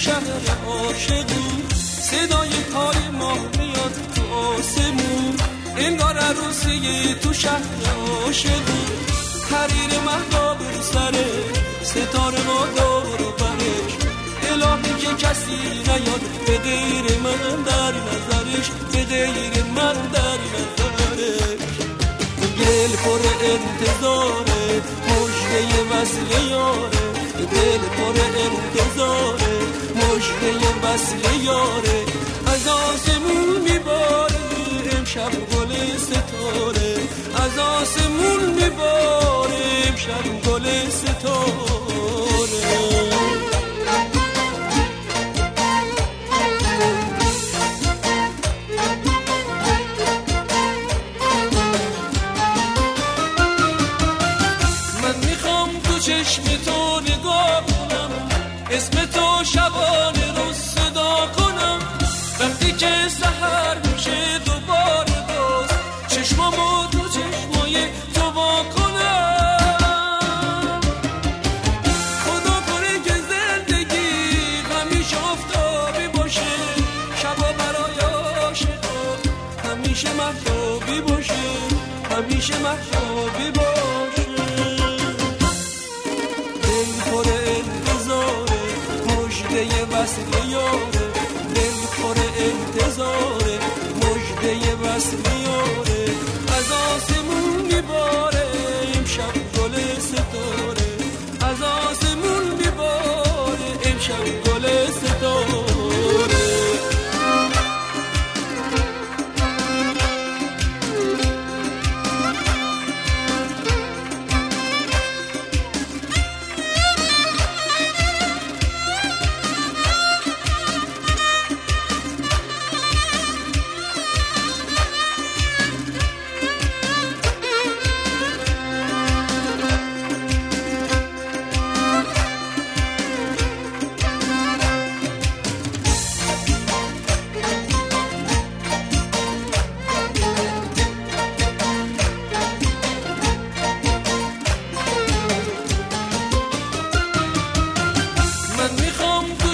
شهر عاشقی. صدای پای ما میاد تو آسمون. انگار عروسی تو شهر عاشقی. حریر مهداب رو سره ستاره ما دور برش. الهی که کسی نیاد به غیر من در نظرش به غیر من در نظرش. دل پر انتظاره مجده وصل یاره. دل پر انتظاره مجده وصل یاره از آسمون میباره امشب گل ستاره از آسمون میباره. چشم تو نگاه کنم. اسم تو شبانه رو صدا کنم. وقتی که سهر میشه دوباره باز چشمامو تو چشمای تو وا کنم. خدا کنه که زندگی همیشه افتابی باشه. شبا برای عاشقا همیشه محتابی باشه. همیشه محتابی باشه. وصل یاره دل پر انتظاره مجده وصل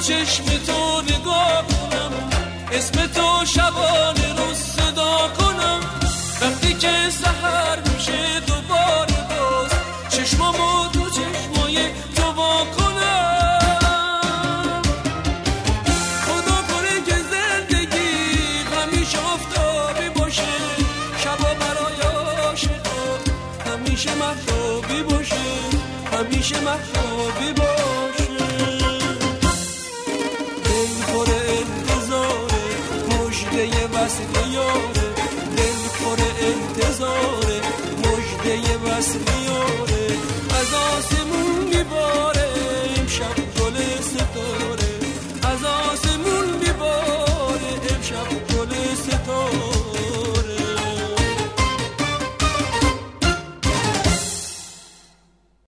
چشم تو نگاه کنم. اسم تو شبانه رو صدا کنم. وقتی که سهر میشه دوباره باز چشمامو تو چشمای تو وا کنم. خدا کنه که زندگی همیشه افتابی باشه. شبا برای عاشقا همیشه محتابی باشه. همیشه محتابی باشه میاره از آسمون میباره امشب گل ستاره.